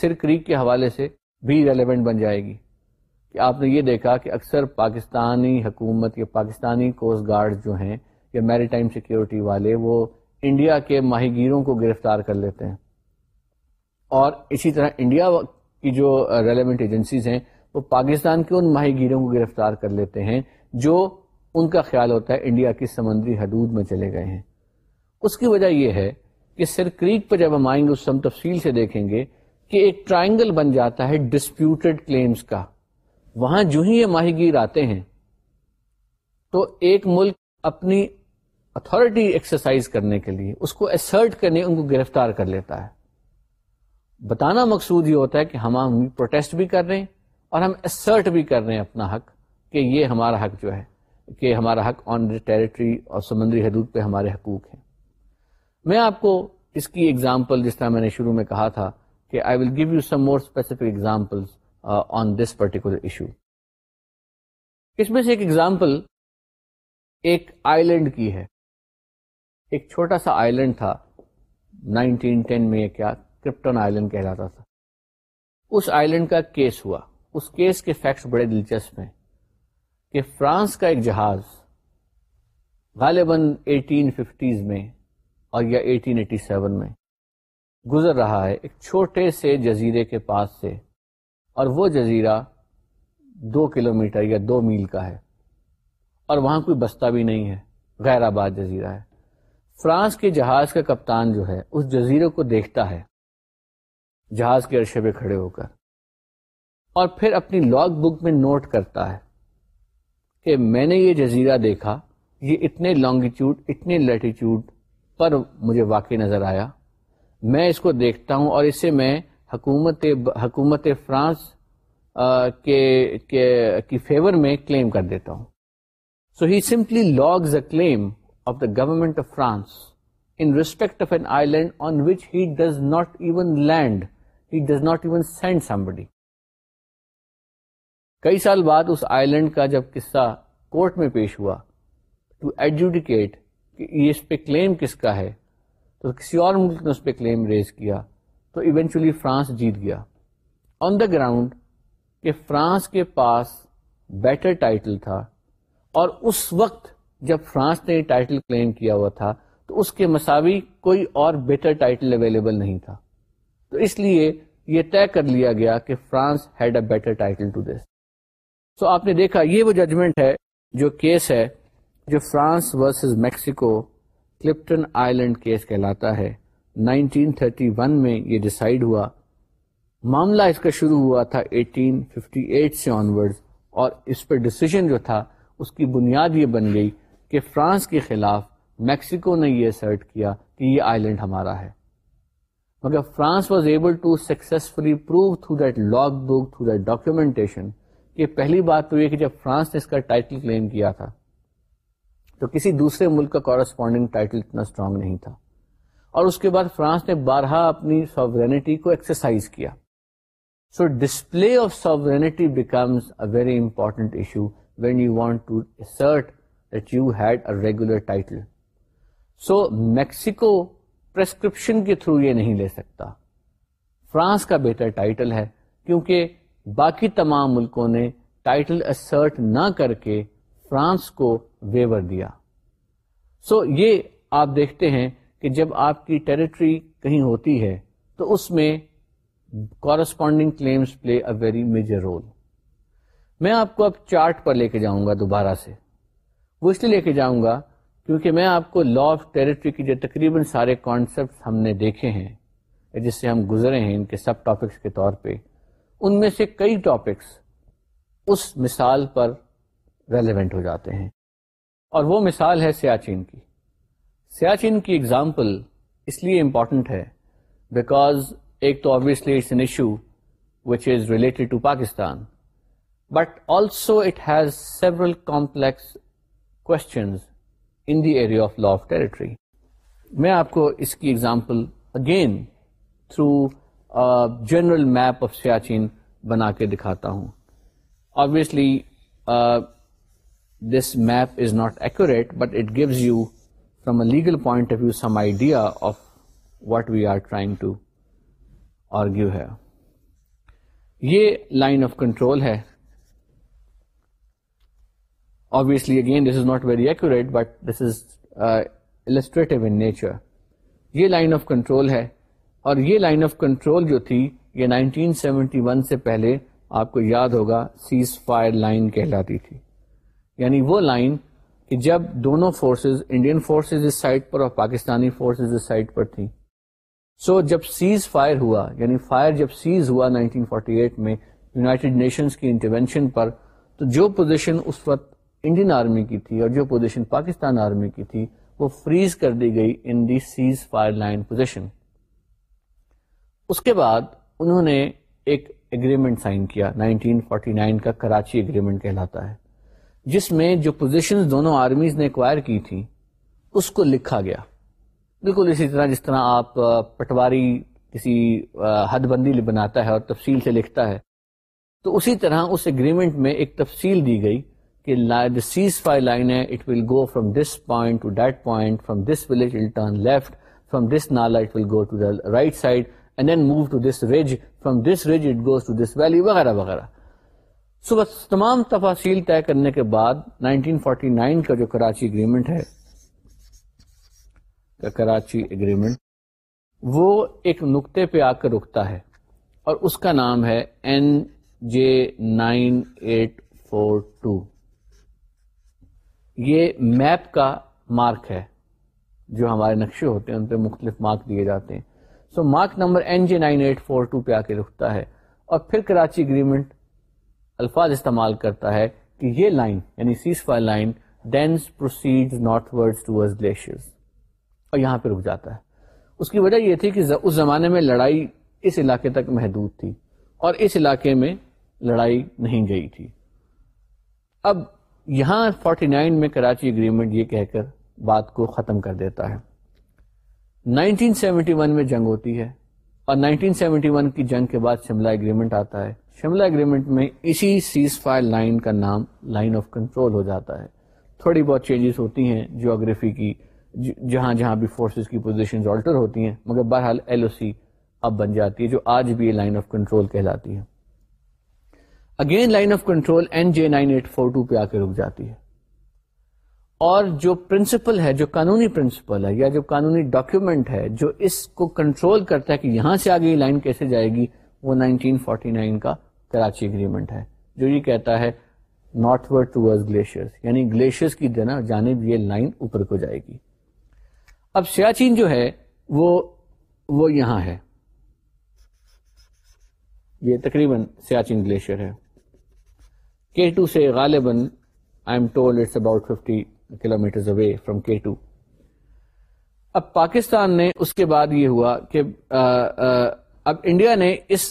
سر کریک کے حوالے سے بھی ریلیونٹ بن جائے گی کہ آپ نے یہ دیکھا کہ اکثر پاکستانی حکومت یا پاکستانی کوسٹ گارڈ جو ہیں یا میری ٹائم سیکیورٹی والے وہ انڈیا کے ماہی گیروں کو گرفتار کر لیتے ہیں اور اسی طرح انڈیا کی جو ریلیونٹ ایجنسیز ہیں وہ پاکستان کے ان ماہی گیروں کو گرفتار کر لیتے ہیں جو ان کا خیال ہوتا ہے انڈیا کی سمندری حدود میں چلے گئے ہیں اس کی وجہ یہ ہے کہ سر کریک پہ جب ہم آئیں گے اس ہم تفصیل سے دیکھیں گے کہ ایک ٹرائنگل بن جاتا ہے ڈسپیوٹڈ کلیمز کا وہاں جو ہی یہ ماہی گیر آتے ہیں تو ایک ملک اپنی اتارٹی ایکسرسائز کرنے کے لیے اس کو اسرٹ کرنے ان کو گرفتار کر لیتا ہے بتانا مقصود یہ ہوتا ہے کہ ہم پروٹیسٹ بھی کر رہے ہیں اور ہم اسرٹ بھی کر رہے ہیں اپنا حق کہ یہ ہمارا حق جو ہے کہ ہمارا حق آن ٹریٹری اور سمندری حدود پہ ہمارے حقوق ہیں میں آپ کو اس کی اگزامپل جس طرح میں نے شروع میں کہا تھا کہ I will give you some more specific examples on this particular issue اس میں سے ایک ایگزامپل ایک آئی لینڈ کی ہے ایک چھوٹا سا آئی لینڈ تھا نائنٹین ٹین میں کیس ہوا اس کیس کے فیکٹس بڑے دلچسپ ہیں کہ فرانس کا ایک جہاز غالباً ایٹین ففٹیز میں اور یا ایٹین ایٹی سیون میں گزر رہا ہے ایک چھوٹے سے جزیرے کے پاس سے اور وہ جزیرہ دو کلومیٹر یا دو میل کا ہے اور وہاں کوئی بستہ بھی نہیں ہے غیر آباد جزیرہ ہے فرانس کے جہاز کا کپتان جو ہے اس جزیرے کو دیکھتا ہے جہاز کے عرشے پہ کھڑے ہو کر اور پھر اپنی لاگ بک میں نوٹ کرتا ہے کہ میں نے یہ جزیرہ دیکھا یہ اتنے لانگیٹیوڈ اتنے لیٹیچیوڈ پر مجھے واقع نظر آیا میں اس کو دیکھتا ہوں اور اس سے میں حکومت حکومت فرانس کی فیور میں کلیم کر دیتا ہوں so he simply logs a claim of the government of France in respect of an island on which he does not even land he does not even send somebody کئی سال بعد اس آئی land کا جب قصہ court میں پیش ہوا to ایڈوڈوکیٹ کہ اس پہ کلیم کس کا ہے تو کسی اور ملک نے اس پہ کلیم ریز کیا تو ایونچولی فرانس جیت گیا آن دا گراؤنڈ کہ فرانس کے پاس بیٹر ٹائٹل تھا اور اس وقت جب فرانس نے ٹائٹل کلیم کیا ہوا تھا تو اس کے مساوی کوئی اور بیٹر ٹائٹل اویلیبل نہیں تھا تو اس لیے یہ طے کر لیا گیا کہ France had a better title to this آپ نے دیکھا یہ وہ ججمنٹ ہے جو کیس ہے جو France versus Mexico Clipperton land case کہلاتا ہے 1931 میں یہ ڈیسائیڈ ہوا معاملہ اس کا شروع ہوا تھا 1858 سے سے آنورڈ اور اس پر ڈسیزن جو تھا اس کی بنیاد یہ بن گئی کہ فرانس کے خلاف میکسیکو نے یہ سرٹ کیا کہ یہ آئی لینڈ ہمارا ہے مگر France was able to successfully prove through that log book through that documentation یہ پہلی بات تو یہ کہ جب فرانس نے اس کا ٹائٹل کلیم کیا تھا تو کسی دوسرے ملک کا کورسپونڈنگ ٹائٹل اتنا اسٹرانگ نہیں تھا اور اس کے بعد فرانس نے بارہا اپنی ساورینٹی کو ایکسرسائز کیا so display of sovereignty becomes a very important issue when you want to that you had a regular title so Mexico prescription کے تھرو یہ نہیں لے سکتا فرانس کا بہتر ٹائٹل ہے کیونکہ باقی تمام ملکوں نے ٹائٹل اسرٹ نہ کر کے فرانس کو ویور دیا سو so, یہ آپ دیکھتے ہیں کہ جب آپ کی ٹریٹری کہیں ہوتی ہے تو اس میں corresponding claims play a very major role میں آپ کو اب چارٹ پر لے کے جاؤں گا دوبارہ سے وہ اس لیے لے کے جاؤں گا کیونکہ میں آپ کو لا آف ٹریٹری کی جو تقریباً سارے کانسیپٹ ہم نے دیکھے ہیں جس سے ہم گزرے ہیں ان کے سب ٹاپکس کے طور پہ ان میں سے کئی ٹاپکس اس مثال پر ریلیونٹ ہو جاتے ہیں اور وہ مثال ہے سیاچین کی سیاچن کی ایگزامپل اس لیے امپورٹنٹ ہے بیکاز ایک تو obviously it's an issue which is related to Pakistan but also it has several complex territory میں آپ کو اس کی example again through general map of Siachen بنا کے دکھاتا ہوں obviously this map is not accurate but it gives you from a legal point of view some idea یہ line of control but this is illustrator یہ line of control ہے اور یہ line of control جو تھی یہ 1971 سے پہلے آپ کو یاد ہوگا سیز فائر لائن کہلاتی تھی یعنی وہ لائن جب دونوں فورسز انڈین فورسز اس سائٹ پر اور پاکستانی فورسز اس سائٹ پر تھیں سو so, جب سیز فائر ہوا یعنی فائر جب سیز ہوا 1948 میں یوناٹیڈ نیشنز کی انٹروینشن پر تو جو پوزیشن اس وقت انڈین آرمی کی تھی اور جو پوزیشن پاکستان آرمی کی تھی وہ فریز کر دی گئی in the ceasefire line position اس کے بعد انہوں نے ایک اگریمنٹ سائن کیا 1949 کا کراچی اگریمنٹ کہلاتا ہے جس میں جو پوزیشن دونوں آرمیز نے ایکوائر کی تھیں اس کو لکھا گیا بالکل اسی طرح جس طرح آپ پٹواری کسی حد بندی بناتا ہے اور تفصیل سے لکھتا ہے تو اسی طرح اس اگریمنٹ میں ایک تفصیل دی گئی کہ سیز فائی لائن ہے it will go from this point to that point from this village will turn left from this nullah it will go to the right side and then move to this ridge from this ridge goes to this valley وغیرہ وغیرہ سو بس تمام تفاصیل طے کرنے کے بعد 1949 کا جو کراچی اگریمنٹ ہے کراچی اگریمنٹ وہ ایک نقطے پہ آ کر رکتا ہے اور اس کا نام ہے N J nine eight four two یہ میپ کا مارک ہے جو ہمارے نقشے ہوتے ہیں ان پہ مختلف مارک دیے جاتے ہیں so mark number N J nine eight four two پہ آ کے رکتا ہے اور پھر کراچی اگریمنٹ الفاظ استعمال کرتا ہے کہ یہ لائن یعنی cease fire line thence proceed northward towards glaciers اور یہاں پہ رک جاتا ہے اس کی وجہ یہ تھی کہ اس زمانے میں لڑائی اس علاقے تک محدود تھی اور اس علاقے میں لڑائی نہیں گئی تھی اب یہاں 49 میں کراچی اگریمنٹ یہ کہہ کر بات کو ختم کر دیتا ہے 1971 میں جنگ ہوتی ہے اور 1971 کی جنگ کے بعد شملہ آتا ہے شملہ اگریمنٹ میں اسی سیز فائر لائن لائن کا نام آف کنٹرول ہو جاتا ہے تھوڑی بہت چینجز ہوتی ہیں جیوگرافی کی جہاں جہاں بھی فورسز کی پوزیشنز آلٹر ہوتی ہیں مگر بہرحال ایل او سی اب بن جاتی ہے جو آج بھی یہ لائن آف کنٹرول کہلاتی ہے again line of control N J nine eight four two پہ آ کے رک جاتی ہے اور جو پرنسپل ہے جو قانونی پرنسپل ہے یا جو قانونی ڈاکیومنٹ ہے جو اس کو کنٹرول کرتا ہے کہ یہاں سے آگے یہ لائن کیسے جائے گی وہ 1949 کا کراچی اگریمنٹ ہے جو یہ کہتا ہے نارتھ ورڈ ٹو گلیشیئر یعنی گلیشیئر کی جنا جانب یہ لائن اوپر کو جائے گی اب سیاچین جو ہے وہ وہ یہاں ہے یہ تقریباً سیاچین گلیشیئر ہے کے ٹو سے غالباً I am told it's about fifty kilometres away from K two اب پاکستان نے اس کے بعد یہ ہوا کہ اب انڈیا نے اس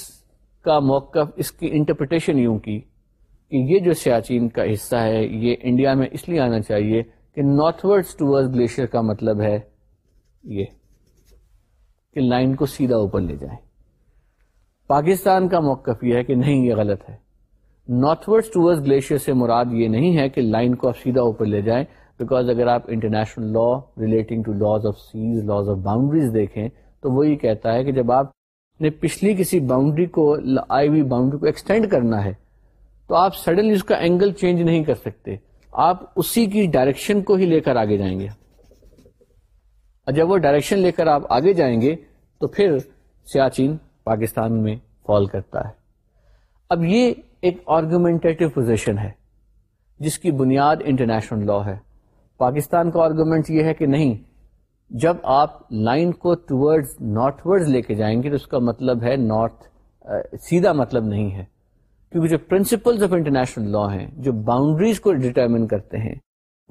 کا موقف اس کی انٹرپریٹیشن یوں کی کہ یہ جو سیاچین کا حصہ ہے یہ انڈیا میں اس لیے آنا چاہیے کہ نارتھ ورڈ ٹورز گلیشیئر کا مطلب ہے یہ کہ لائن کو سیدھا اوپر لے جائیں پاکستان کا موقف یہ ہے کہ نہیں یہ غلط ہے نارتھ ورڈ ٹورز گلیشیئر سے مراد یہ نہیں ہے کہ لائن کو آپ سیدھا اوپر لے جائیں بیکاز اگر آپ international law relating to laws of seas laws of boundaries دیکھیں تو وہ یہ کہتا ہے کہ جب آپ نے پچھلی کسی باؤنڈری کو آئی ہوئی باؤنڈری کو ایکسٹینڈ کرنا ہے تو آپ سڈنلی اس کا اینگل چینج نہیں کر سکتے آپ اسی کی ڈائریکشن کو ہی لے کر آگے جائیں گے اور جب وہ ڈائریکشن لے کر آپ آگے جائیں گے تو پھر سیاچین پاکستان میں فال کرتا ہے اب یہ ایک آرگومینٹیو پوزیشن ہے جس کی بنیاد انٹرنیشنل لا ہے پاکستان کا آرگومنٹ یہ ہے کہ نہیں جب آپ لائن کو ٹورڈ نارتھ ورڈ لے کے جائیں گے تو اس کا مطلب ہے نارتھ سیدھا مطلب نہیں ہے کیونکہ جو پرنسپل آف انٹرنیشنل لا ہیں جو باؤنڈریز کو ڈیٹرمن کرتے ہیں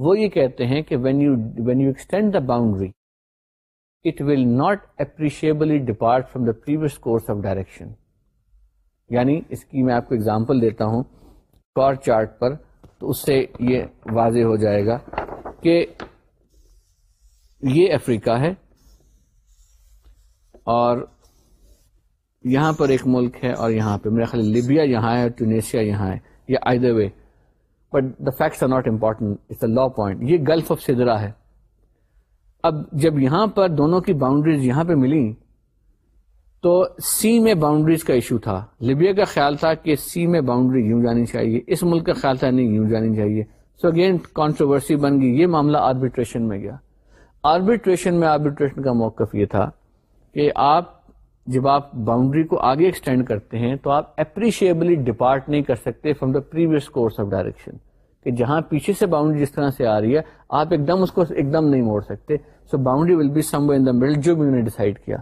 وہ یہ کہتے ہیں کہ when you when you extend the boundary it will not appreciably depart from the previous course of direction یعنی اس کی میں آپ کو اگزامپل دیتا ہوں کار چارٹ پر تو اس سے یہ واضح ہو جائے گا کہ یہ افریقہ ہے اور یہاں پر ایک ملک ہے اور یہاں پہ میرا خیال لیبیا یہاں ہے ٹونیشیا یہاں ہے یا I the way but the facts are not important it's the law point یہ گلف آف سدرا ہے اب جب یہاں پر دونوں کی باؤنڈریز یہاں پہ ملی تو سی میں باؤنڈریز کا ایشو تھا لیبیا کا خیال تھا کہ سی میں باؤنڈری یوں جانی چاہیے اس ملک کا خیال تھا نہیں یوں جانی چاہیے سو اگین کانٹروورسی بن گئی یہ معاملہ آربیٹریشن میں گیا آربیٹریشن میں آربیٹریشن کا موقف یہ تھا کہ آپ جب آپ باؤنڈری کو آگے ایکسٹینڈ کرتے ہیں تو آپ اپریشیبلی ڈپارٹ نہیں کر سکتے from the previous course of direction کہ جہاں پیچھے سے باؤنڈری جس طرح سے آ رہی ہے آپ ایک دم اس کو ایک دم نہیں موڑ سکتے so boundary will be some in دا مل جو بھی انہوں نے ڈسائڈ کیا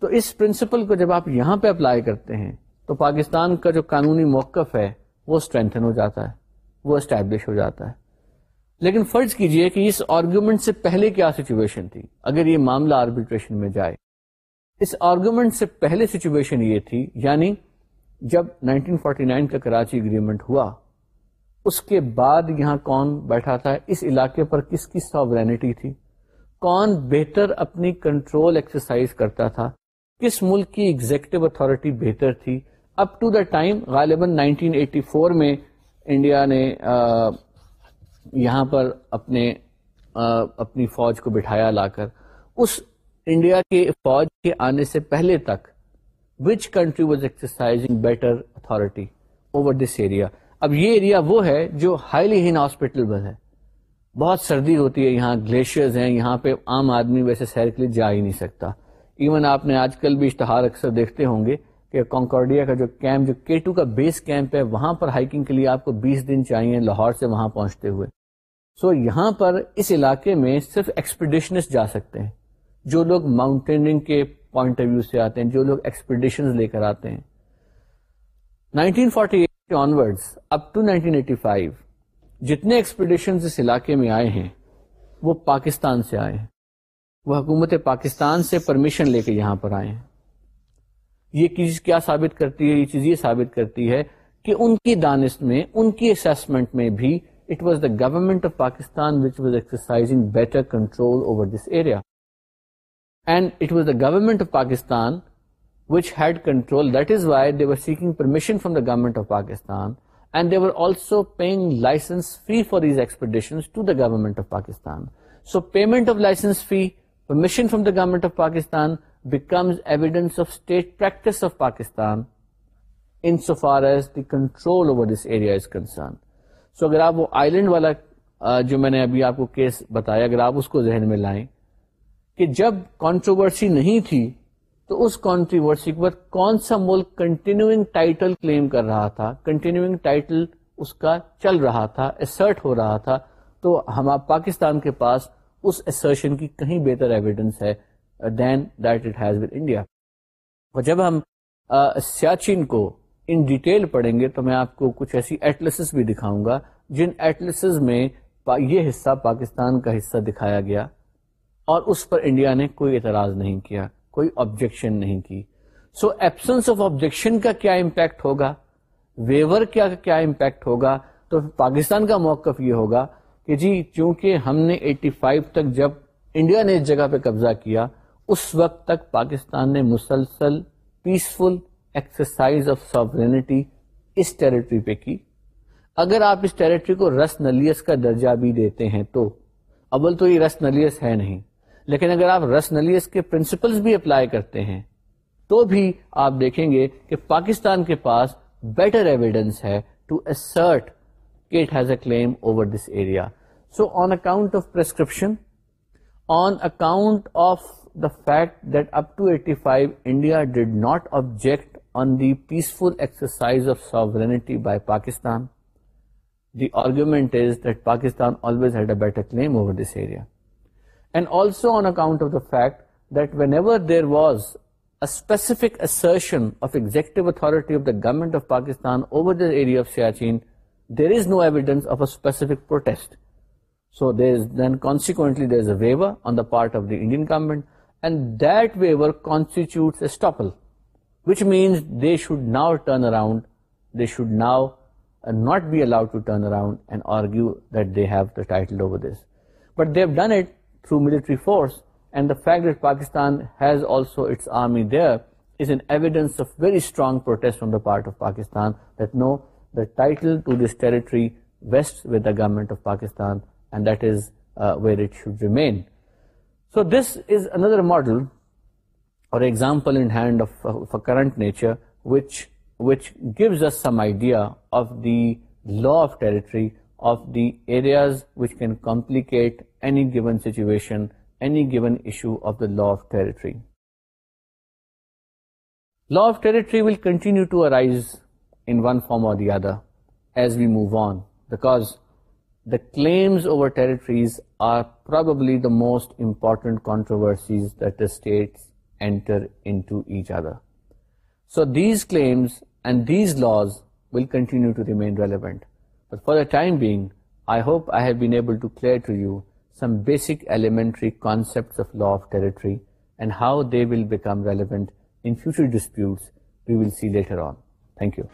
تو اس پرنسپل کو جب آپ یہاں پہ اپلائی کرتے ہیں تو پاکستان کا جو قانونی موقف ہے وہ اسٹرینتھن ہو جاتا ہے وہ اسٹیبلش ہو جاتا ہے لیکن فرض کیجئے کہ اس آرگومنٹ سے پہلے کیا سچویشن تھی اگر یہ معاملہ آربیٹریشن میں جائے اس آرگومنٹ سے پہلے سچویشن یہ تھی یعنی جب 1949 کا کراچی اگریمنٹ ہوا اس کے بعد یہاں کون بیٹھا تھا اس علاقے پر کس کی ساورینٹی تھی کون بہتر اپنی کنٹرول ایکسرسائز کرتا تھا کس ملک کی ایگزیکٹو اتارٹی بہتر تھی اپ ٹو دا ٹائم غالباً 1984 میں انڈیا نے یہاں پر اپنے اپنی فوج کو بٹھایا لا کر اس انڈیا کے فوج کے آنے سے پہلے تک which country was exercising better authority over this area اب یہ ایریا وہ ہے جو ہائیلی ہن ہاسپٹل ہے بہت سردی ہوتی ہے یہاں گلیشیئرز ہیں یہاں پہ عام آدمی ویسے سیر کے لیے جا ہی نہیں سکتا ایون آپ نے آج کل بھی اشتہار اکثر دیکھتے ہوں گے کہ کانکارڈیا کا جو کیمپ جو کیٹو کا بیس کیمپ ہے وہاں پر ہائکنگ کے لیے آپ کو بیس دن چاہیے لاہور سے وہاں پہنچتے ہوئے سو so, یہاں پر اس علاقے میں صرف ایکسپیڈیشنس جا سکتے ہیں جو لوگ ماؤنٹینگ کے پوائنٹ آف ویو سے آتے ہیں جو لوگ ایکسپیڈیشن لے کر آتے ہیں 1948 forty eight onward up to nineteen جتنے ایکسپیڈیشنز اس علاقے میں آئے ہیں وہ پاکستان سے آئے ہیں وہ حکومت پاکستان سے پرمیشن لے کے یہاں پر آئے ہیں یہ چیز کیا ثابت کرتی ہے یہ چیز یہ ثابت کرتی ہے کہ ان کی دانس میں ان کی میں بھی it was the government of Pakistan which was better control over this area and it was the government of Pakistan which had control that is why they were seeking permission from the government of Pakistan and they were also paying licence fee for these expedition to the government of Pakistan so payment of licence fee permission from the government of Pakistan becomes evidence of state practice of Pakistan insofar as the control over this area is concerned. So اگر آپ وہ island والا جو میں نے ابھی آپ کو کیس بتایا اگر آپ اس کو ذہن میں لائیں کہ جب کانٹروورسی نہیں تھی تو اس کانٹروورسی کے بعد کون سا ملک کنٹینیوئنگ ٹائٹل کلیم کر رہا تھا کنٹینیوئنگ ٹائٹل اس کا چل رہا تھا اسرٹ ہو رہا تھا تو ہم پاکستان کے پاس اس ایسرشن کی کہیں بہتر ایویڈنس ہے than that it has with India اور جب ہم سیاچین کو ان ڈیٹیل پڑھیں گے تو میں آپ کو کچھ ایسی ایٹلس بھی دکھاؤں گا جن ایٹلس میں یہ حصہ پاکستان کا حصہ دکھایا گیا اور اس پر انڈیا نے کوئی اعتراض نہیں کیا کوئی آبجیکشن نہیں کی سو ایبسنس آف آبجیکشن کا کیا امپیکٹ ہوگا ویور کا کیا امپیکٹ ہوگا تو پاکستان کا موقف یہ ہوگا کہ جی چونکہ ہم نے ایٹی فائیو تک جب انڈیا نے اس جگہ پہ قبضہ کیا اس وقت تک پاکستان نے مسلسل پیسفل ایکسرسائز آف ساورینٹی اس ٹیریٹری پہ کی اگر آپ اس ٹریٹری کو رس نلیس کا درجہ بھی دیتے ہیں تو اول تو یہ رس نلیس ہے نہیں لیکن اگر آپ رس نلیس کے پرنسپلز بھی اپلائی کرتے ہیں تو بھی آپ دیکھیں گے کہ پاکستان کے پاس بیٹر ایویڈنس ہے to assert it has a claim over this area so on account of prescription on account of fact that objects there is no evidence and that way were constitute estoppel which they should now turn around they should now not be allowed and argue that they have title fact Pakistan has also its army there is an evidence very strong protest of Pakistan vest with the government of Pakistan So this is another model or example in hand of a current nature which gives us some idea of the law of territory, of the areas which can complicate any given situation, any given issue of the law of territory. Law of territory will continue to arise in one form or the other as we move on, because the claims over territories are probably the most important controversies that the states enter into each other. So these claims and these laws will continue to remain relevant. But for the time being, I hope I have been able to clear to you some basic elementary concepts of law of territory and how they will become relevant in future disputes we will see later on. Thank you.